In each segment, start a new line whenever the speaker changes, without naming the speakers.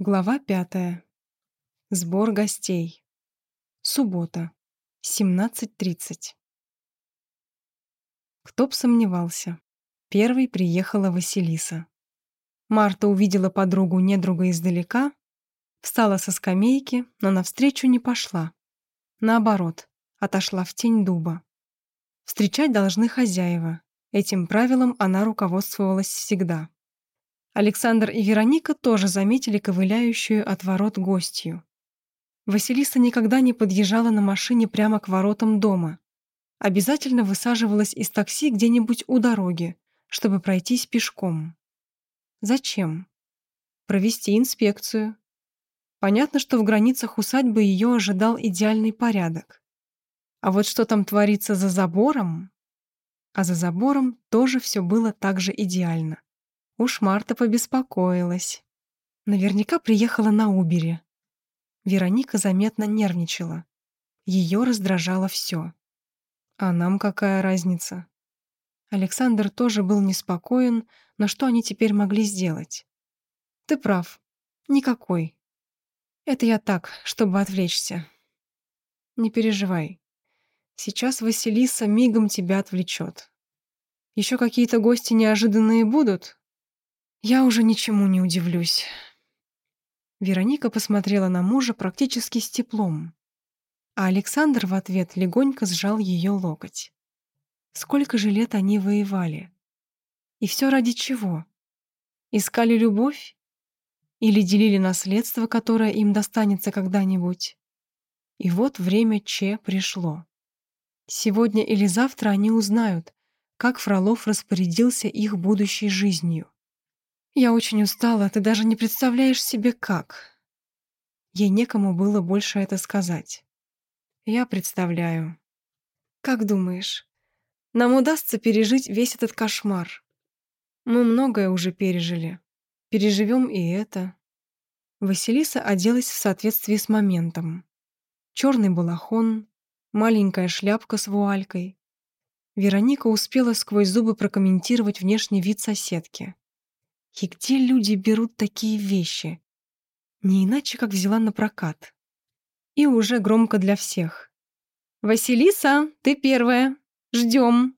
Глава пятая. Сбор гостей. Суббота. 17.30. Кто б сомневался. Первой приехала Василиса. Марта увидела подругу-недруга издалека, встала со скамейки, но навстречу не пошла. Наоборот, отошла в тень дуба. Встречать должны хозяева. Этим правилом она руководствовалась всегда. Александр и Вероника тоже заметили ковыляющую от ворот гостью. Василиса никогда не подъезжала на машине прямо к воротам дома. Обязательно высаживалась из такси где-нибудь у дороги, чтобы пройтись пешком. Зачем? Провести инспекцию. Понятно, что в границах усадьбы ее ожидал идеальный порядок. А вот что там творится за забором? А за забором тоже все было так же идеально. Уж Марта побеспокоилась. Наверняка приехала на Убере. Вероника заметно нервничала. Ее раздражало все. А нам какая разница? Александр тоже был неспокоен, но что они теперь могли сделать? Ты прав. Никакой. Это я так, чтобы отвлечься. Не переживай. Сейчас Василиса мигом тебя отвлечет. Еще какие-то гости неожиданные будут, я уже ничему не удивлюсь. Вероника посмотрела на мужа практически с теплом, а Александр в ответ легонько сжал ее локоть. Сколько же лет они воевали? И все ради чего? Искали любовь? Или делили наследство, которое им достанется когда-нибудь? И вот время Че пришло. Сегодня или завтра они узнают, как Фролов распорядился их будущей жизнью. «Я очень устала, ты даже не представляешь себе, как». Ей некому было больше это сказать. «Я представляю». «Как думаешь, нам удастся пережить весь этот кошмар?» «Мы многое уже пережили. Переживем и это». Василиса оделась в соответствии с моментом. Черный балахон, маленькая шляпка с вуалькой. Вероника успела сквозь зубы прокомментировать внешний вид соседки. И где люди берут такие вещи? Не иначе, как взяла на прокат. И уже громко для всех. «Василиса, ты первая. Ждем.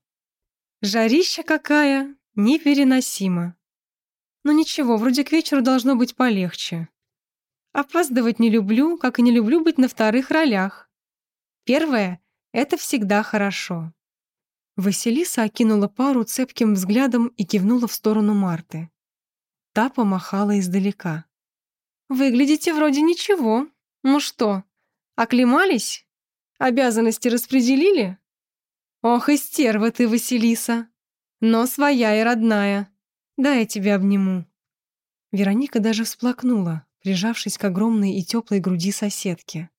Жарища какая, непереносимо. Но ничего, вроде к вечеру должно быть полегче. Опаздывать не люблю, как и не люблю быть на вторых ролях. Первое — это всегда хорошо». Василиса окинула пару цепким взглядом и кивнула в сторону Марты. Та помахала издалека. «Выглядите вроде ничего. Ну что, оклемались? Обязанности распределили? Ох, и стерва ты, Василиса! Но своя и родная. Дай я тебя обниму». Вероника даже всплакнула, прижавшись к огромной и теплой груди соседки.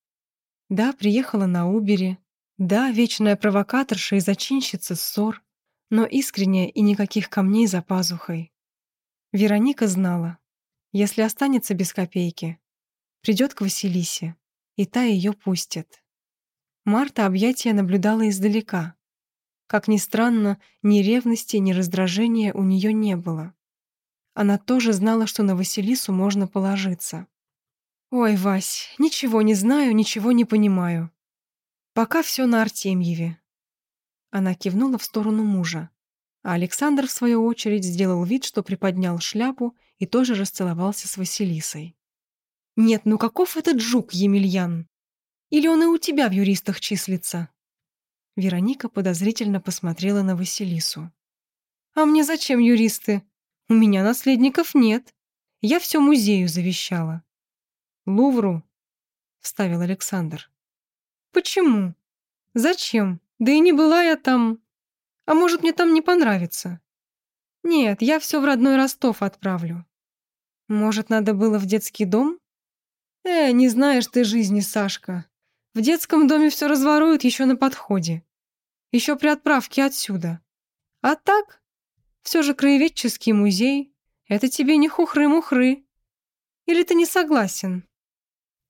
Да, приехала на Убере. Да, вечная провокаторша и зачинщица ссор, но искренняя и никаких камней за пазухой. Вероника знала, если останется без копейки, придет к Василисе, и та ее пустит. Марта объятия наблюдала издалека. Как ни странно, ни ревности, ни раздражения у нее не было. Она тоже знала, что на Василису можно положиться. «Ой, Вась, ничего не знаю, ничего не понимаю. Пока все на Артемьеве». Она кивнула в сторону мужа. А Александр, в свою очередь, сделал вид, что приподнял шляпу и тоже расцеловался с Василисой. «Нет, ну каков этот жук, Емельян? Или он и у тебя в юристах числится?» Вероника подозрительно посмотрела на Василису. «А мне зачем юристы? У меня наследников нет. Я все музею завещала». «Лувру», — вставил Александр. «Почему? Зачем? Да и не была я там. А может, мне там не понравится? Нет, я все в родной Ростов отправлю. Может, надо было в детский дом? Э, не знаешь ты жизни, Сашка. В детском доме все разворуют еще на подходе. Еще при отправке отсюда. А так, все же краеведческий музей. Это тебе не хухры-мухры. Или ты не согласен?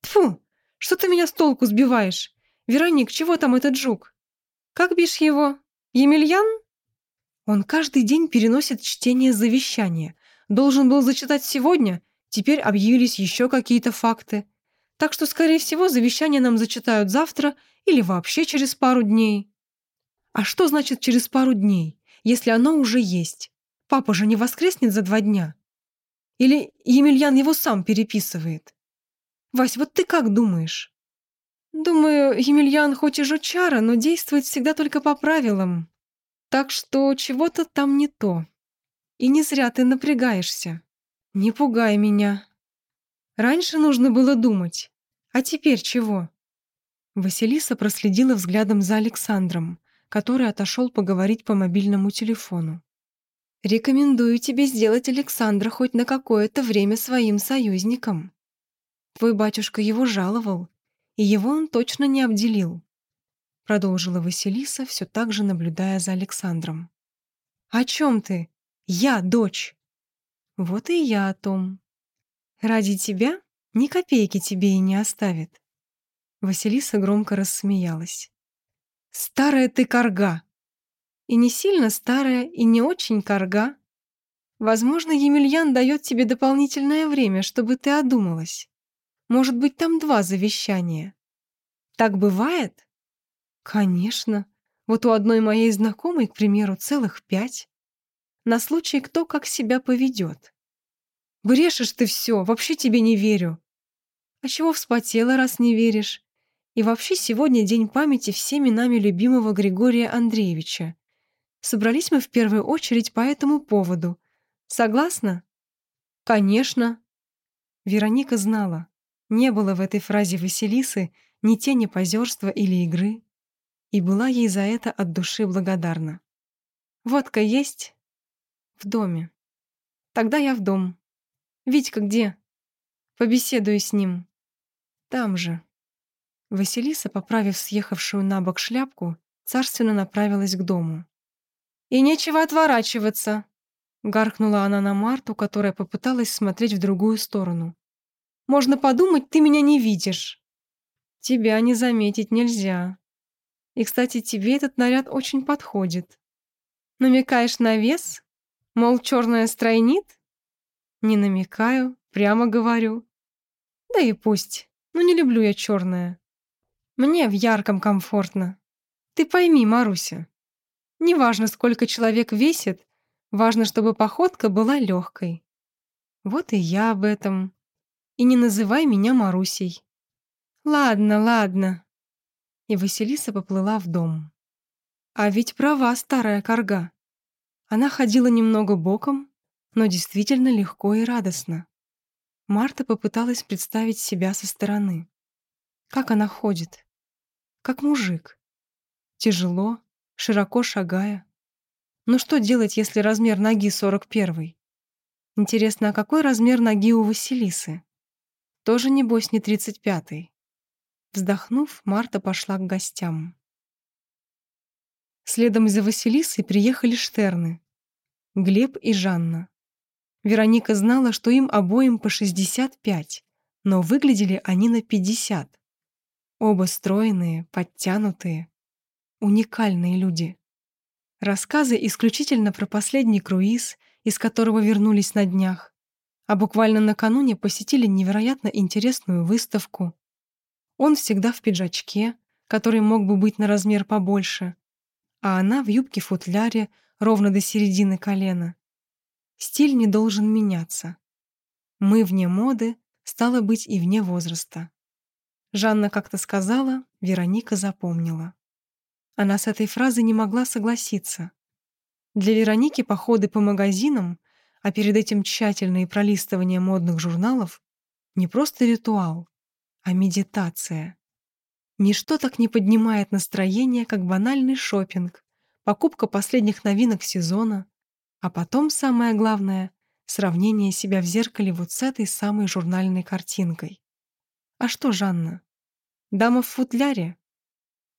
Тфу, что ты меня с толку сбиваешь? Вероник, чего там этот жук? Как бишь его? Емельян? Он каждый день переносит чтение завещания. Должен был зачитать сегодня, Теперь объявились еще какие-то факты. Так что, скорее всего, завещание нам зачитают завтра или вообще через пару дней. А что значит через пару дней, если оно уже есть? Папа же не воскреснет за два дня. Или Емельян его сам переписывает? Вась, вот ты как думаешь? Думаю, Емельян хоть и жучара, но действует всегда только по правилам. Так что чего-то там не то. И не зря ты напрягаешься. Не пугай меня. Раньше нужно было думать. А теперь чего? Василиса проследила взглядом за Александром, который отошел поговорить по мобильному телефону. «Рекомендую тебе сделать Александра хоть на какое-то время своим союзником. Твой батюшка его жаловал, и его он точно не обделил», продолжила Василиса, все так же наблюдая за Александром. «О чем ты? Я дочь!» «Вот и я о том. Ради тебя ни копейки тебе и не оставит». Василиса громко рассмеялась. «Старая ты корга!» И не сильно старая, и не очень корга. Возможно, Емельян дает тебе дополнительное время, чтобы ты одумалась. Может быть, там два завещания. Так бывает? Конечно. Вот у одной моей знакомой, к примеру, целых пять. На случай, кто как себя поведет. Брешешь ты все, вообще тебе не верю. А чего вспотела, раз не веришь? И вообще сегодня день памяти всеми нами любимого Григория Андреевича. Собрались мы в первую очередь по этому поводу. Согласна? Конечно. Вероника знала. Не было в этой фразе Василисы ни тени позерства или игры, и была ей за это от души благодарна. «Водка есть?» «В доме». «Тогда я в дом». «Витька где?» «Побеседую с ним». «Там же». Василиса, поправив съехавшую на бок шляпку, царственно направилась к дому. «И нечего отворачиваться!» Гаркнула она на Марту, которая попыталась смотреть в другую сторону. «Можно подумать, ты меня не видишь!» «Тебя не заметить нельзя. И, кстати, тебе этот наряд очень подходит. Намекаешь на вес? Мол, черная стройнит?» «Не намекаю, прямо говорю. Да и пусть. Ну, не люблю я черное. Мне в ярком комфортно. Ты пойми, Маруся, Неважно, сколько человек весит, важно, чтобы походка была легкой. Вот и я об этом. И не называй меня Марусей. Ладно, ладно. И Василиса поплыла в дом. А ведь права старая корга. Она ходила немного боком, но действительно легко и радостно. Марта попыталась представить себя со стороны. Как она ходит? Как мужик. Тяжело, широко шагая. Но что делать, если размер ноги 41? Интересно, а какой размер ноги у Василисы? Тоже, небось, не 35-й. Вздохнув, Марта пошла к гостям. Следом за Василисой приехали Штерны. Глеб и Жанна. Вероника знала, что им обоим по 65, но выглядели они на 50. Оба стройные, подтянутые, уникальные люди. Рассказы исключительно про последний круиз, из которого вернулись на днях, а буквально накануне посетили невероятно интересную выставку. Он всегда в пиджачке, который мог бы быть на размер побольше, а она в юбке-футляре ровно до середины колена. Стиль не должен меняться. Мы вне моды, стало быть и вне возраста. Жанна как-то сказала, Вероника запомнила. Она с этой фразой не могла согласиться. Для Вероники походы по магазинам, а перед этим тщательное пролистывание модных журналов не просто ритуал, а медитация. Ничто так не поднимает настроение, как банальный шопинг, покупка последних новинок сезона, а потом, самое главное, сравнение себя в зеркале вот с этой самой журнальной картинкой. А что, Жанна? Дама в футляре?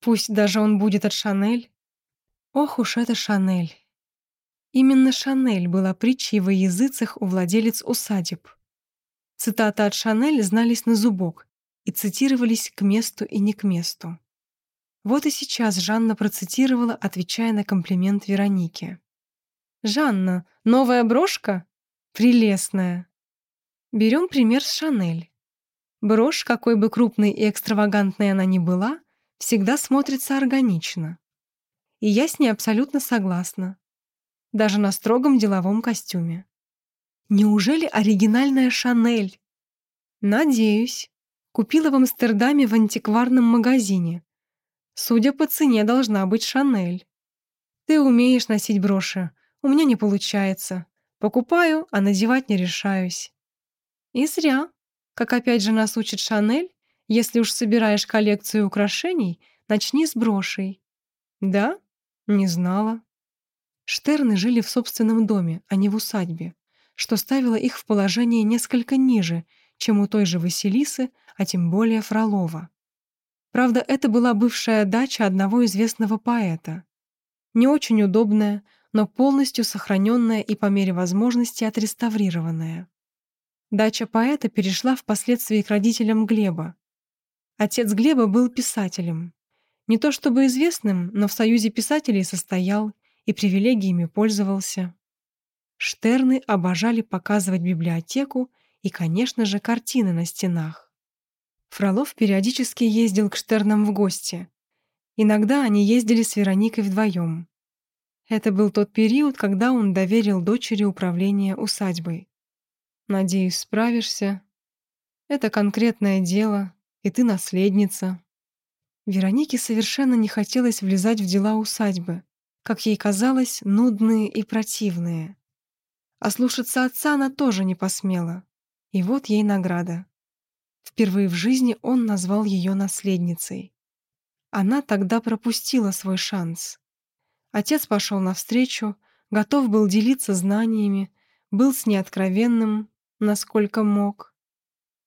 Пусть даже он будет от Шанель. Ох уж это Шанель. Именно Шанель была притчей во языцах у владелец усадеб. Цитаты от Шанель знались на зубок и цитировались к месту и не к месту. Вот и сейчас Жанна процитировала, отвечая на комплимент Веронике. «Жанна, новая брошка? Прелестная!» Берем пример с Шанель. Брошь, какой бы крупной и экстравагантной она ни была, всегда смотрится органично. И я с ней абсолютно согласна. Даже на строгом деловом костюме. Неужели оригинальная Шанель? Надеюсь. Купила в Амстердаме в антикварном магазине. Судя по цене, должна быть Шанель. Ты умеешь носить броши, у меня не получается. Покупаю, а надевать не решаюсь. И зря. Как опять же нас учит Шанель, если уж собираешь коллекцию украшений, начни с брошей. Да? Не знала. Штерны жили в собственном доме, а не в усадьбе, что ставило их в положение несколько ниже, чем у той же Василисы, а тем более Фролова. Правда, это была бывшая дача одного известного поэта. Не очень удобная, но полностью сохраненная и по мере возможности отреставрированная. Дача поэта перешла впоследствии к родителям Глеба. Отец Глеба был писателем. Не то чтобы известным, но в Союзе писателей состоял и привилегиями пользовался. Штерны обожали показывать библиотеку и, конечно же, картины на стенах. Фролов периодически ездил к Штернам в гости. Иногда они ездили с Вероникой вдвоем. Это был тот период, когда он доверил дочери управление усадьбой. «Надеюсь, справишься. Это конкретное дело, и ты наследница». Веронике совершенно не хотелось влезать в дела усадьбы, как ей казалось, нудные и противные. А слушаться отца она тоже не посмела. И вот ей награда. Впервые в жизни он назвал ее наследницей. Она тогда пропустила свой шанс. Отец пошел навстречу, готов был делиться знаниями, был с ней откровенным, насколько мог.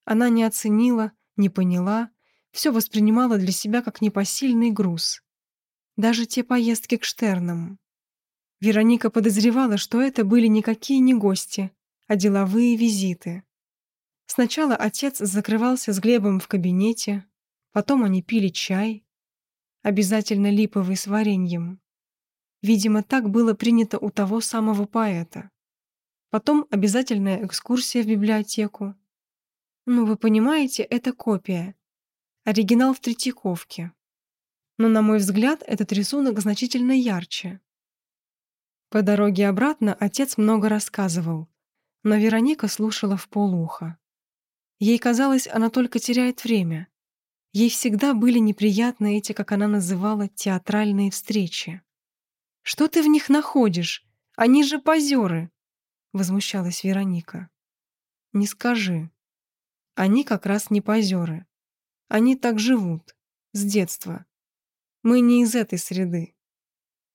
Она не оценила, не поняла, все воспринимала для себя как непосильный груз. Даже те поездки к Штернам. Вероника подозревала, что это были никакие не гости, а деловые визиты. Сначала отец закрывался с Глебом в кабинете, потом они пили чай, обязательно липовый с вареньем. Видимо, так было принято у того самого поэта. Потом обязательная экскурсия в библиотеку. Ну, вы понимаете, это копия. Оригинал в Третьяковке. Но, на мой взгляд, этот рисунок значительно ярче. По дороге обратно отец много рассказывал, но Вероника слушала в полуха. Ей казалось, она только теряет время. Ей всегда были неприятны эти, как она называла, театральные встречи. «Что ты в них находишь? Они же позеры!» — возмущалась Вероника. «Не скажи. Они как раз не позеры. Они так живут. С детства. Мы не из этой среды.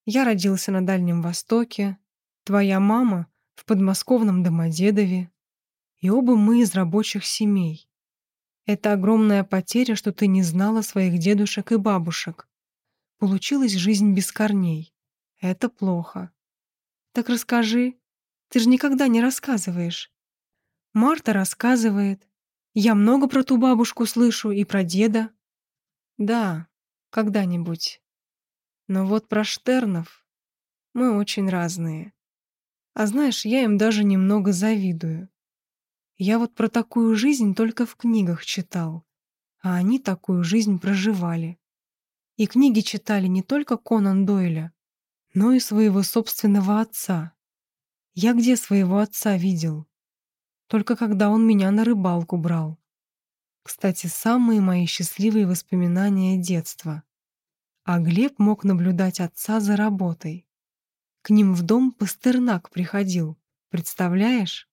Я родился на Дальнем Востоке, твоя мама — в подмосковном Домодедове, и оба мы из рабочих семей. Это огромная потеря, что ты не знала своих дедушек и бабушек. Получилась жизнь без корней. Это плохо. Так расскажи. Ты же никогда не рассказываешь. Марта рассказывает. Я много про ту бабушку слышу и про деда. Да, когда-нибудь. Но вот про Штернов мы очень разные. А знаешь, я им даже немного завидую. Я вот про такую жизнь только в книгах читал, а они такую жизнь проживали. И книги читали не только Конан Дойля, но и своего собственного отца. Я где своего отца видел? Только когда он меня на рыбалку брал. Кстати, самые мои счастливые воспоминания детства. А Глеб мог наблюдать отца за работой. К ним в дом Пастернак приходил, представляешь?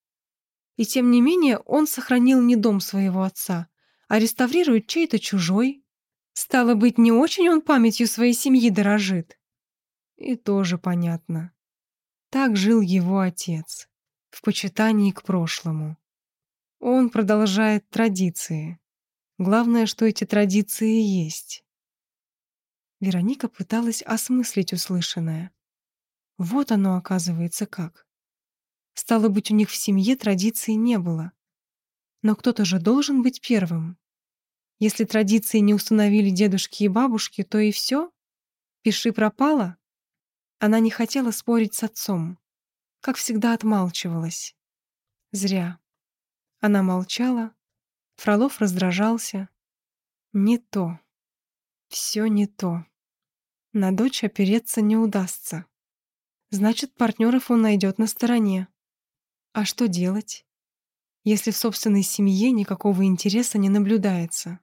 И тем не менее он сохранил не дом своего отца, а реставрирует чей-то чужой. Стало быть, не очень он памятью своей семьи дорожит. И тоже понятно. Так жил его отец, в почитании к прошлому. Он продолжает традиции. Главное, что эти традиции есть. Вероника пыталась осмыслить услышанное. Вот оно, оказывается, как. Стало быть, у них в семье традиций не было. Но кто-то же должен быть первым. Если традиции не установили дедушки и бабушки, то и все? Пиши пропало? Она не хотела спорить с отцом. Как всегда отмалчивалась. Зря. Она молчала. Фролов раздражался. Не то. Все не то. На дочь опереться не удастся. Значит, партнеров он найдет на стороне. А что делать, если в собственной семье никакого интереса не наблюдается?